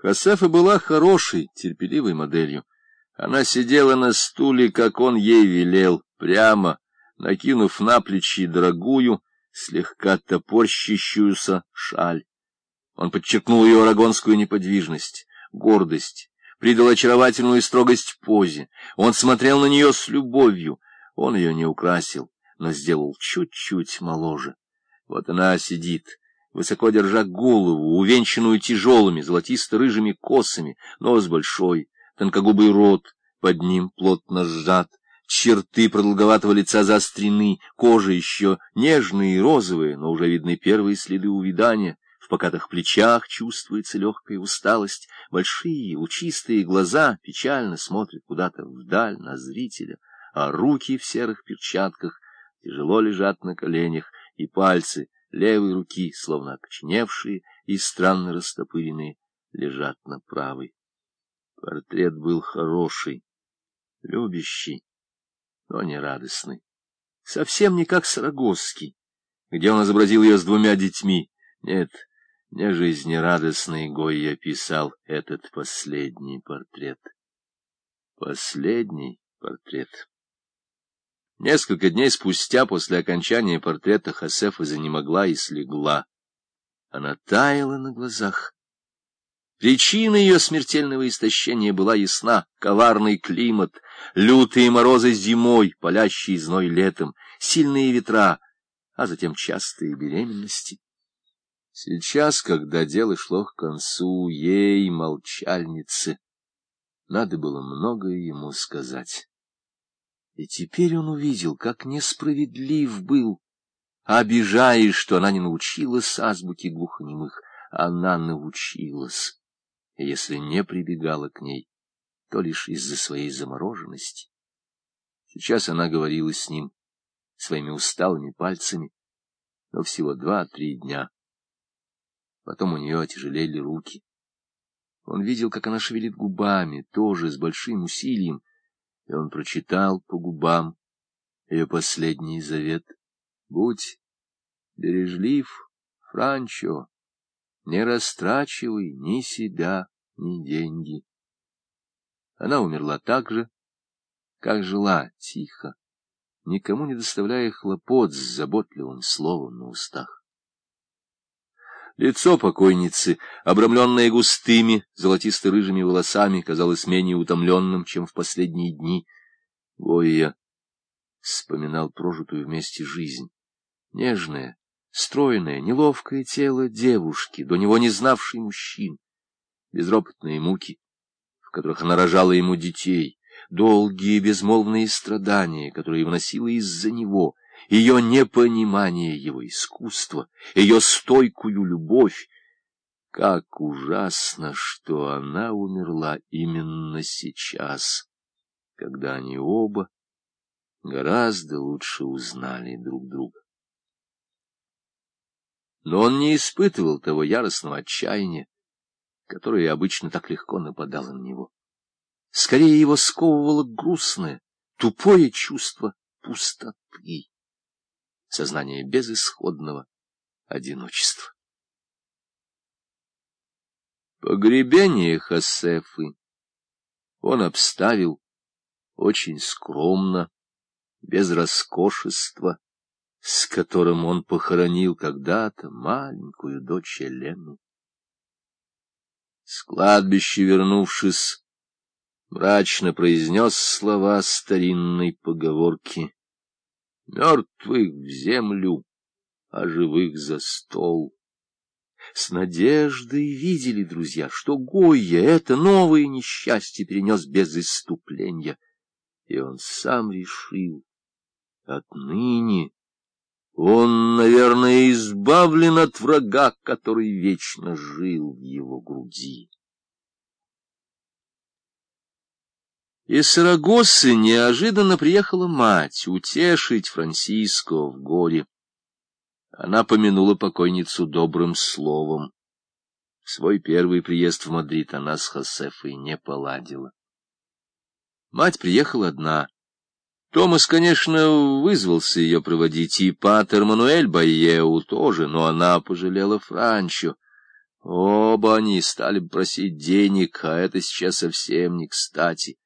Хосефа была хорошей, терпеливой моделью. Она сидела на стуле, как он ей велел, прямо, накинув на плечи дорогую, слегка топорщащуюся шаль. Он подчеркнул ее арагонскую неподвижность, гордость, придал очаровательную строгость позе. Он смотрел на нее с любовью. Он ее не украсил, но сделал чуть-чуть моложе. Вот она сидит, высоко держа голову, увенчанную тяжелыми золотисто-рыжими косами, нос большой, тонкогубый рот, под ним плотно сжат, черты продолговатого лица заострены, кожа еще нежная и розовая, но уже видны первые следы увядания, в покатых плечах чувствуется легкая усталость, большие лучистые глаза печально смотрят куда-то вдаль на зрителя, а руки в серых перчатках тяжело лежат на коленях, и пальцы левой руки, словно окоченевшие и странно растопыренные, лежат на правой. Портрет был хороший, любящий, но не радостный. Совсем не как Сарагосский, где он изобразил ее с двумя детьми. Нет, не жизнерадостный Гойя писал этот последний портрет. Последний портрет. Несколько дней спустя, после окончания портрета, Хосефа занемогла и слегла. Она таяла на глазах. Причина ее смертельного истощения была ясна. Коварный климат, лютые морозы зимой, палящий зной летом, сильные ветра, а затем частые беременности. Сейчас, когда дело шло к концу, ей, молчальнице, надо было многое ему сказать. И теперь он увидел, как несправедлив был, обижаясь, что она не научилась азбуке глухонемых. Она научилась, если не прибегала к ней, то лишь из-за своей замороженности. Сейчас она говорила с ним своими усталыми пальцами, но всего два-три дня. Потом у нее отяжелели руки. Он видел, как она шевелит губами, тоже с большим усилием, и он прочитал по губам ее последний завет. Будь бережлив, Франчо, не растрачивай ни себя, ни деньги. Она умерла так же, как жила, тихо, никому не доставляя хлопот с заботливым словом на устах. Лицо покойницы, обрамленное густыми, золотисто-рыжими волосами, казалось менее утомленным, чем в последние дни. Гойя вспоминал прожитую вместе жизнь. Нежное, стройное, неловкое тело девушки, до него не знавшей мужчин, безропотные муки, в которых она рожала ему детей, долгие безмолвные страдания, которые выносила из-за него — ее непонимание его искусства, ее стойкую любовь. Как ужасно, что она умерла именно сейчас, когда они оба гораздо лучше узнали друг друга. Но он не испытывал того яростного отчаяния, которое обычно так легко нападало на него. Скорее его сковывало грустное, тупое чувство пустоты сознание безысходного одиночества. Погребение Хосефы он обставил очень скромно, без роскошества, с которым он похоронил когда-то маленькую дочь Елену. С кладбища вернувшись, мрачно произнес слова старинной поговорки мертвых в землю, а живых за стол. С надеждой видели друзья, что Гойя это новое несчастье перенес без иступления, и он сам решил, отныне он, наверное, избавлен от врага, который вечно жил в его груди. Из Сарагосы неожиданно приехала мать утешить Франсиско в горе. Она помянула покойницу добрым словом. В свой первый приезд в Мадрид она с Хосефой не поладила. Мать приехала одна. Томас, конечно, вызвался ее проводить, и патер Мануэль Байеу тоже, но она пожалела Франчо. Оба они стали просить денег, а это сейчас совсем не кстати.